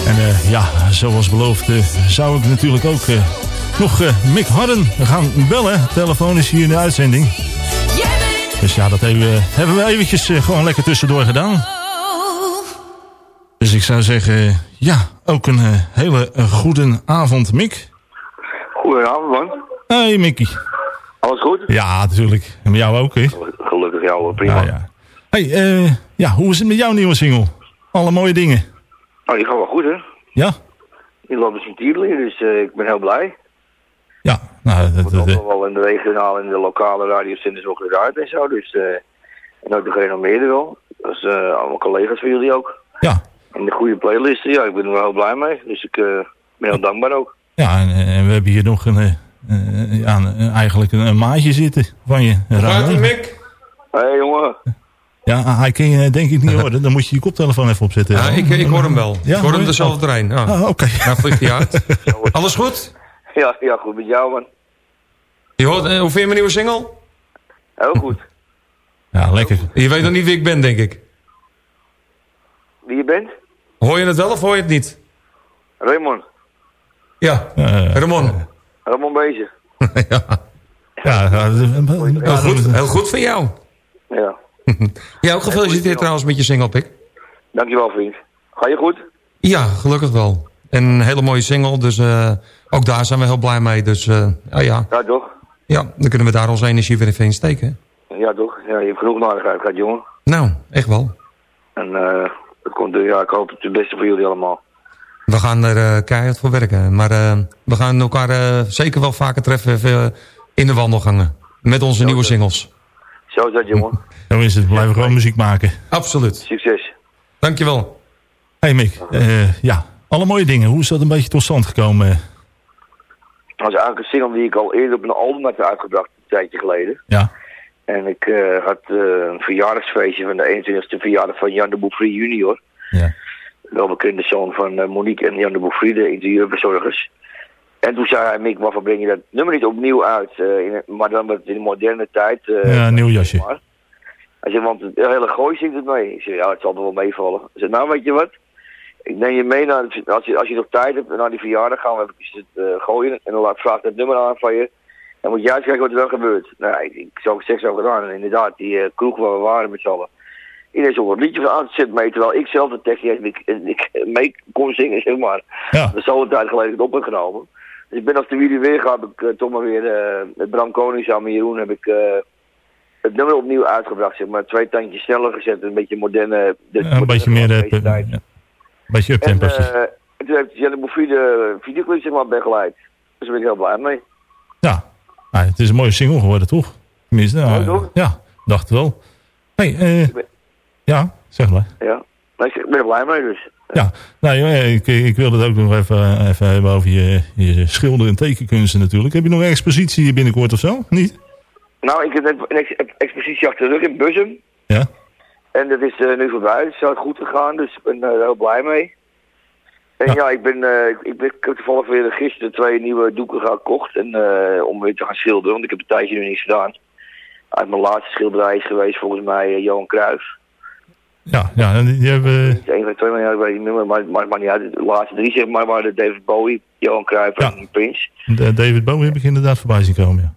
En eh, ja, zoals beloofd eh, zou ik natuurlijk ook eh, nog Mick Harden gaan bellen. Telefoon is hier in de uitzending. Dus ja, dat hebben, we eventjes gewoon lekker tussendoor gedaan. Dus ik zou zeggen, ja, ook een hele goede avond, Mick. Goedenavond, man. Hey, Mickey. Alles goed? Ja, natuurlijk. En met jou ook, hè? gelukkig jou prima. Ja. Hey, eh, ja, hoe is het met jouw nieuwe single? Alle mooie dingen. Oh, die gaat wel goed, hè? Ja. Die loopt dus in dus eh, ik ben heel blij. Ja, nou... Dat wel in de regionale en de lokale radiozenders ook uit en zo, dus... Uh, en ook de gerenommeerde wel. Dat is allemaal collega's van jullie ook. Ja. En de goede playlisten, ja, ik ben er wel heel blij mee. Dus ik ben heel dankbaar ook. Ja, en, we hebben hier nog een, aan, eigenlijk een, maatje zitten van je. Hoe die Mick? Hé hey, jongen, Ja, hij kan je denk ik niet horen. Dan moet je je koptelefoon even opzetten. Ja, ik, ik hoor hem wel. Ja, ik hoor hem dezelfde trein. Ah. Ah, oké. Nou vliegt hij uit. *laughs* Alles goed? ja, ja, goed met jou man. Je hoort, eh, hoe vind je mijn nieuwe single? Heel goed. Ja, lekker. Je weet nog niet wie ik ben, denk ik. Wie je bent? Hoor je het wel of hoor je het niet? Raymond. Ja, Eh, Ramon. Ramon bezig. *laughs* ja. ja, ja, Heel goed, heel goed van jou. Ja. *laughs* Ja, ook gefeliciteerd trouwens met je single, Pik. Dankjewel vriend. Ga je goed? Ja, gelukkig wel. En een hele mooie single, dus eh, ook daar zijn we heel blij mee. Dus eh, ja, ja. Ja toch? ja, dan kunnen we daar onze energie weer even in steken. Ja toch? Ja, je hebt genoeg narigheid gehad jongen. Nou, echt wel. En eh het komt, ja, ik hoop het het beste voor jullie allemaal. We gaan er keihard voor werken. Maar we gaan elkaar zeker wel vaker treffen even in de wandelgangen. Met onze nieuwe singles. Zo is dat jongen. *laughs* Zo is het. We blijven gewoon muziek maken. Absoluut. Succes. Dankjewel. Hey Mick, eh, ja, alle mooie dingen. Hoe is dat een beetje tot stand gekomen? Dat was eigenlijk een single die ik al eerder op een album had uitgebracht, een tijdje geleden. Ja, En ik eh, had eh, een verjaardagsfeestje van de 21ste verjaardag van Jan de Bouffry junior. ja. Wel bekende zoon van Monique en Jan de Bouffry, de interieurverzorgers. En toen zei hij, Mick, waarvoor breng je dat nummer niet opnieuw uit? eh, in, maar dan in de moderne tijd. eh, Ja, een nieuw jasje. maar. Hij zei, want het hele gooi zingt het mee. Ik zei, ja, het zal er wel meevallen. Hij zei, nou weet je wat? Ik neem je mee naar, als je, als je nog tijd hebt, naar die verjaardag gaan we even het eh, gooien. En dan laat vraag het nummer aan van je. Dan moet jij eens kijken wat er dan gebeurt. Nou, ik, ik zou het zo gedaan. En inderdaad, die kroeg waar we waren met z'n allen. Iedereen zo'n wat liedje van aan te zetten mee. Terwijl ik zelf de tekstje ik, ik mee kon zingen, zeg maar. Ja. Dat is al een tijd geleden het ik ben als de jullie weer heb ik eh, toch maar weer eh, met Bram Koning samen met Jeroen heb ik eh, het nummer opnieuw uitgebracht. Zeg maar twee tandjes sneller gezet, een beetje moderne. de- Ja, een beetje meer... ja. Een beetje En uptempo. en toen heeft Bouffy de videoclip zeg maar begeleid. Dus daar ben ik heel blij mee. ja, Ah, het is een mooie single geworden, toch? Tenminste, nou, Ja, toch? ja, dacht wel. Hey, ja, zeg maar. Ja. Maar ik ben er blij mee dus. Ja, nou, ja, ik, ik wilde het ook nog even, even hebben over je, je schilder- en tekenkunsten natuurlijk. Heb je nog een expositie binnenkort of zo? Niet? Nou, ik heb een ex- expositie achter de rug in Bussum. Ja? En dat is eh, nu voorbij. Het is goed gegaan, dus ik ben er heel blij mee. En Ja. ja, ik, ben, eh, ik, ik, ben, ik heb toevallig weer gisteren twee nieuwe doeken gekocht. En, eh, om weer te gaan schilderen, want ik heb een tijdje nu niets gedaan. Uit mijn laatste schilderij is geweest volgens mij eh, Johan Cruijff. Ja, ja en die hebben... Niet één van twee, maar ja, ik weet niet meer. Maar, maar, maar niet uit. De laatste drie zeg maar waren de David Bowie, Johan Cruijff Ja. en Prince. de David Bowie heb ik inderdaad voorbij zien komen, ja.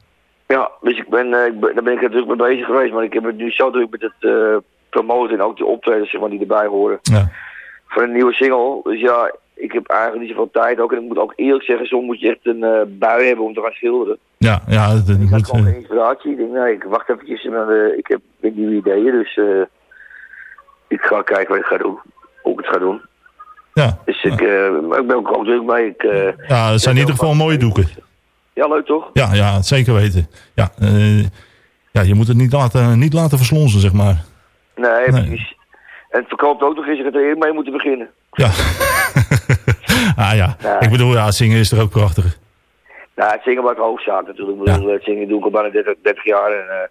Ja, dus ik ben, eh, ik ben, daar ben ik er druk mee bezig geweest. Maar ik heb het nu zo druk met het eh, promoten en ook de optredens zeg maar, die erbij horen. Ja, Voor een nieuwe single. Dus ja, ik heb eigenlijk niet zoveel tijd ook. En ik moet ook eerlijk zeggen, soms moet je echt een eh, bui hebben om te gaan schilderen. ja, ja het Ik had gewoon geen inspiratie. Ik denk, nee, ik wacht eventjes. En dan, eh, ik heb nieuwe ideeën, dus ik ga kijken wat ik ga doen. Hoe ik het ga doen. ja, Dus ik, eh, ik ben ook druk mee. Ik, eh, ja, het zijn in ieder geval mooie doeken. ja, leuk toch? Ja, ja, zeker weten. Ja, eh, ja je moet het niet laten, niet laten verslonzen, zeg maar. Nee, Nee. precies. En het verkoopt ook nog eens. Had er mee moeten beginnen. Ja. *laughs* ah ja, Ja. ik bedoel, ja, zingen is er ook prachtig. Nou, het zingen was hoofdzaak natuurlijk. Ik bedoel, het zingen doe ik al bijna 30, 30 jaar. En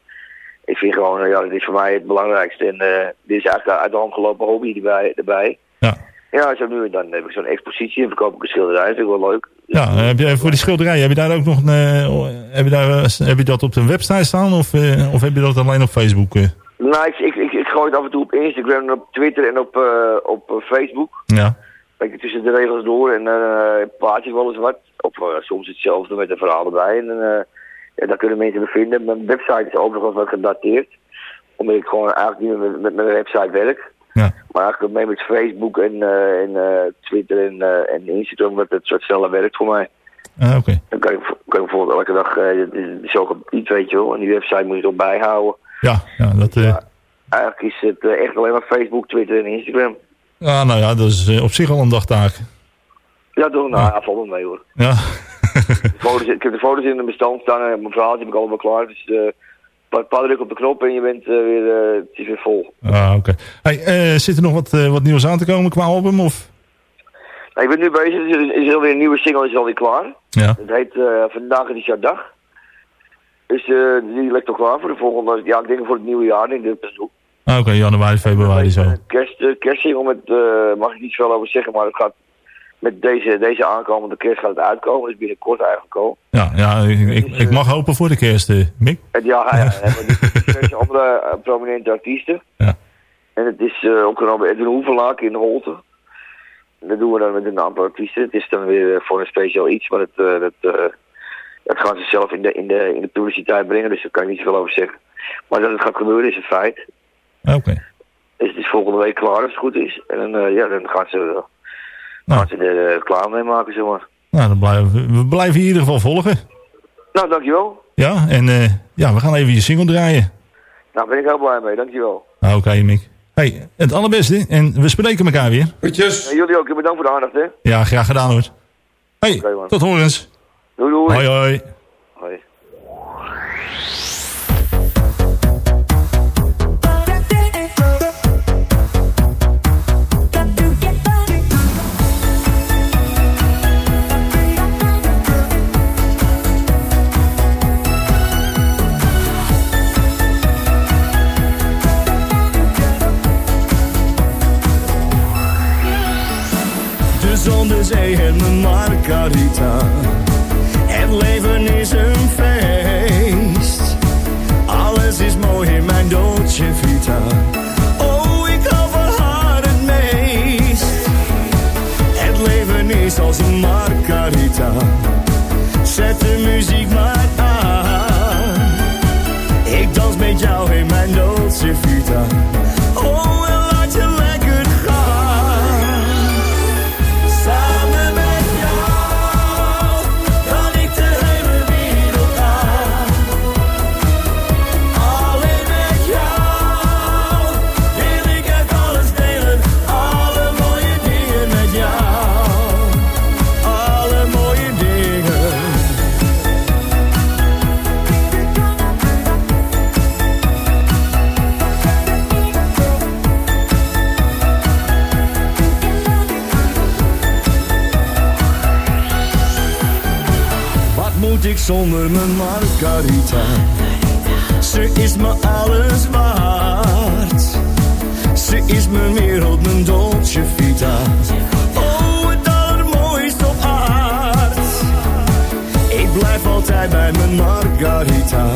ik vind gewoon, ja, dit is voor mij het belangrijkste. En eh, dit is eigenlijk een uit de hand gelopen hobby erbij. erbij. Ja. Ja, zo nu en dan heb ik zo'n expositie en verkoop ik een schilderij. Dat vind ik wel leuk. Ja, heb je, voor die schilderij, heb je daar ook nog een, eh, heb, je daar, eh, heb je dat op de website staan of, of heb je dat alleen op Facebook? Nou, ik, ik, ik, ik gooi het af en toe op Instagram en op Twitter en op, eh, op Facebook. Ja, Beetje tussen de regels door en dan uh, plaats ik wel eens wat. Of eh, soms hetzelfde met een verhaal erbij. En ja, daar kunnen mensen me vinden. Mijn website is overigens wat gedateerd. Omdat ik gewoon eigenlijk niet meer met, met mijn website werk. ja, Maar eigenlijk mee met Facebook en, eh, en eh, Twitter en, eh, en Instagram, wat het soort sneller werkt voor mij. Ah, oké. Dan kan ik, kan ik bijvoorbeeld elke dag, is zo gebied, weet je wel. En die website moet je toch bijhouden. Ja, ja, dat, Ja. Eigenlijk is het echt alleen maar Facebook, Twitter en Instagram. Ja, nou ja, dat is op zich al een dagtaak. Ja, toch? Nou, ja, wel mee hoor. Ja. *laughs* Foto's, ik heb de foto's in de bestand staan en mijn verhaaltje heb ik allemaal klaar. Dus eh, een paar, paar druk op de knop en je bent eh, weer, eh, het is weer vol. Ah, oké. Hey, eh, zit er nog wat, eh, wat nieuws aan te komen qua album? Of? Nou, ik ben nu bezig, dus er is alweer een nieuwe single is alweer klaar. Ja. Het heet eh, Vandaag is jouw dag. Dus eh, die ligt toch klaar voor de volgende, ja ik denk voor het nieuwe jaar, denk ik. Ah, oké, januari, februari zo. Kerst, uh, kerstsingle met, eh, mag ik niet veel over zeggen, maar het gaat met deze, deze aankomende kerst gaat het uitkomen, dus binnenkort eigenlijk al. Ja, ja ik, ik, ik mag hopen voor de kerst, eh, Mick. En ja, ja, ja, *laughs* is andere eh, prominente artiesten. Ja. En het is uh, ook een Edwin Hoevelaak in Holte. Dat doen we dan met een aantal artiesten. Het is dan weer uh, voor een speciaal iets, maar het, uh, dat, uh, dat gaan ze zelf in de, in, de, in de publiciteit brengen, dus daar kan ik niet zoveel over zeggen. Maar dat het gaat gebeuren is een feit. Oké. Okay. Dus het is volgende week klaar als het goed is. En uh, ja, dan gaan ze, uh, nou. gaan ze er uh, klaar mee maken, zeg maar. Nou, dan blijven, we blijven in ieder geval volgen. Nou, dankjewel. Ja, en ja, we gaan even je single draaien. Nou, ben ik heel blij mee, dankjewel. Nou, Oké, okay, Mick. Hey, het allerbeste. En we spreken elkaar weer. Goedjes. Ja, jullie ook. Bedankt voor de aandacht, hè. Ja, graag gedaan hoor. Hey, okay, tot horens. Doei, doei. Hoi, hoi. Hoi. De zee en mijn margarita. Het leven is een feest. Alles is mooi in mijn Dolce Vita. Zonder mijn Margarita. Ze is me alles waard. Ze is mijn wereld, mijn Dolce Vita. Oh, het allermooiste op aard. Ik blijf altijd bij mijn Margarita.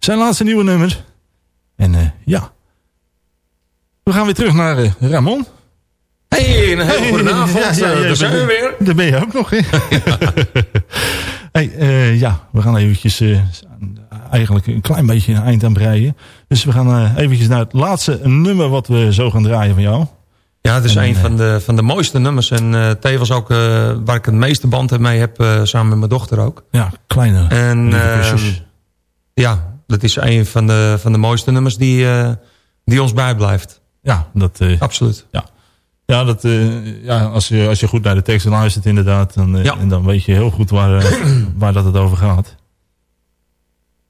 Zijn laatste nieuwe nummer. En uh, ja. We gaan weer terug naar uh, Ramon. hey, een hele goede avond. *laughs* Ja, ja, ja, Daar zijn we weer. Daar ben je ook nog, hè? *laughs* hey, eh, ja, we gaan eventjes eh, eigenlijk een klein beetje een eind aan breien. Dus we gaan eh, eventjes naar het laatste nummer wat we zo gaan draaien van jou. Ja, het is En, een eh, van de, van de mooiste nummers. En eh tevens ook eh, waar ik het meeste band mee heb, eh, samen met mijn dochter ook. Ja, kleine En ehm, ja, dat is een van de, van de mooiste nummers die, eh, die ons bijblijft. Ja, dat... eh, Absoluut. Ja, ja, dat, eh, ja als, je, als je goed naar de tekst luistert inderdaad, dan, Ja. en dan weet je heel goed waar, *clears throat* waar dat het over gaat.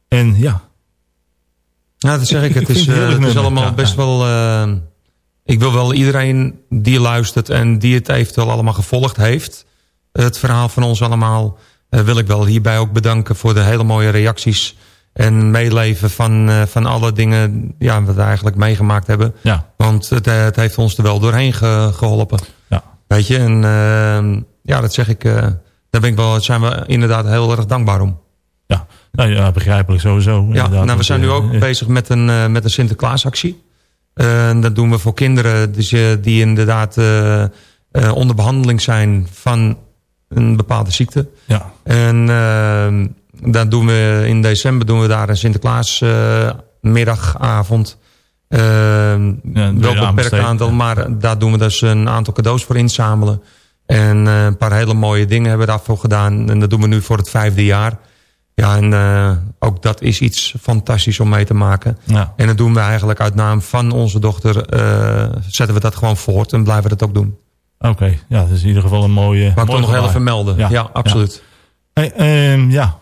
En ja, Ja, dat zeg ik. Het ik is, het is allemaal Ja, best ja. wel... ik wil wel iedereen die luistert en die het eventueel allemaal gevolgd heeft... het verhaal van ons allemaal... wil ik wel hierbij ook bedanken voor de hele mooie reacties... en meeleven van, eh, van alle dingen ja, wat we eigenlijk meegemaakt hebben. ja, Want het, eh, het heeft ons er wel doorheen ge- geholpen. ja. Weet je, en eh, ja, dat zeg ik... eh, daar ben ik wel, zijn we inderdaad heel erg dankbaar om. Ja, nou ja, begrijpelijk sowieso. Ja, nou, we zijn nu ook bezig met een, met een Sinterklaasactie. En dat doen we voor kinderen dus, die inderdaad onder behandeling zijn van een bepaalde ziekte. Ja, En dan doen we in december doen we daar een Sinterklaas eh, middagavond. Eh, wel weer een beperkt aantal, ja. maar daar doen we dus een aantal cadeaus voor inzamelen. En eh, een paar hele mooie dingen hebben we daarvoor gedaan. En dat doen we nu voor het vijfde jaar. Ja, en ook dat is iets fantastisch om mee te maken. ja, En dat doen we eigenlijk uit naam van onze dochter. zetten we dat gewoon voort en blijven we dat ook doen. oké. Ja, dat is in ieder geval een mooie... Maar ik wil nog heel even melden. Ja, Ja, absoluut. Hey, ehm, ja,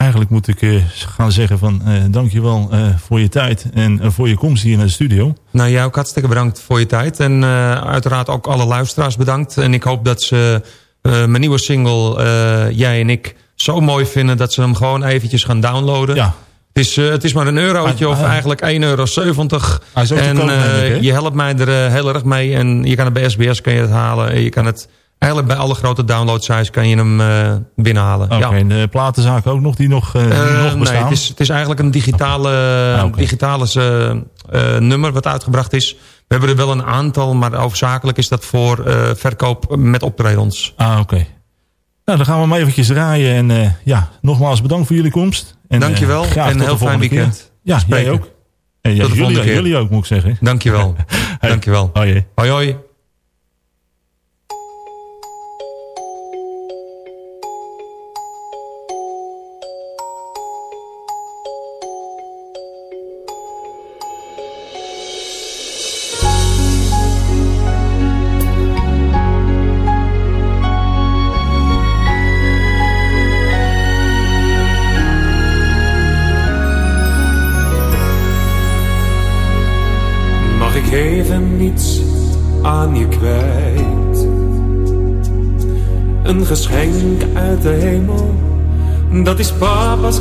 eigenlijk moet ik eh, gaan zeggen van eh dankjewel eh voor je tijd en voor je komst hier naar de studio. Nou, jij ook hartstikke bedankt voor je tijd. En uiteraard ook alle luisteraars bedankt. En ik hoop dat ze mijn nieuwe single, Jij en ik, zo mooi vinden... dat ze hem gewoon eventjes gaan downloaden. Ja, Het, is, het is maar een eurotje Ah, of ah. eigenlijk 1,70 euro. Te En je helpt mij er heel erg mee. En je kan het bij SBS kan je het halen. En je kan het eigenlijk bij alle grote downloadsites kan je hem eh, binnenhalen. oké. Ja. En de platenzaak ook nog, die nog, eh, die Eh, nog bestaan? nee, het is, het is eigenlijk een digitale, Ah, digitale eh, eh, nummer wat uitgebracht is. We hebben er wel een aantal, maar hoofdzakelijk is dat voor eh, verkoop met optredens. Ah, oké. Nou, dan gaan we hem eventjes draaien. En eh, ja, nogmaals bedankt voor jullie komst. En, Dankjewel eh, graag en een heel fijn weekend. Ja, Spreken. jij ook. En ja, jullie, jullie ook, moet ik zeggen. Dankjewel. *laughs* Hey. Dankjewel. Jee. Hoi hoi.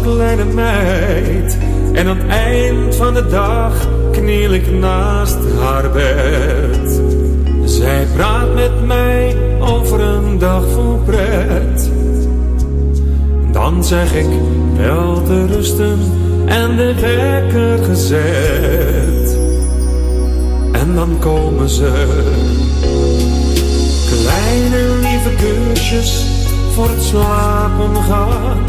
Kleine meid. En aan het eind van de dag kniel ik naast haar bed. Zij praat met mij over een dag vol pret. Dan zeg ik wel te rusten en de wekker gezet. En dan komen ze. Kleine lieve kusjes voor het slapen gaan.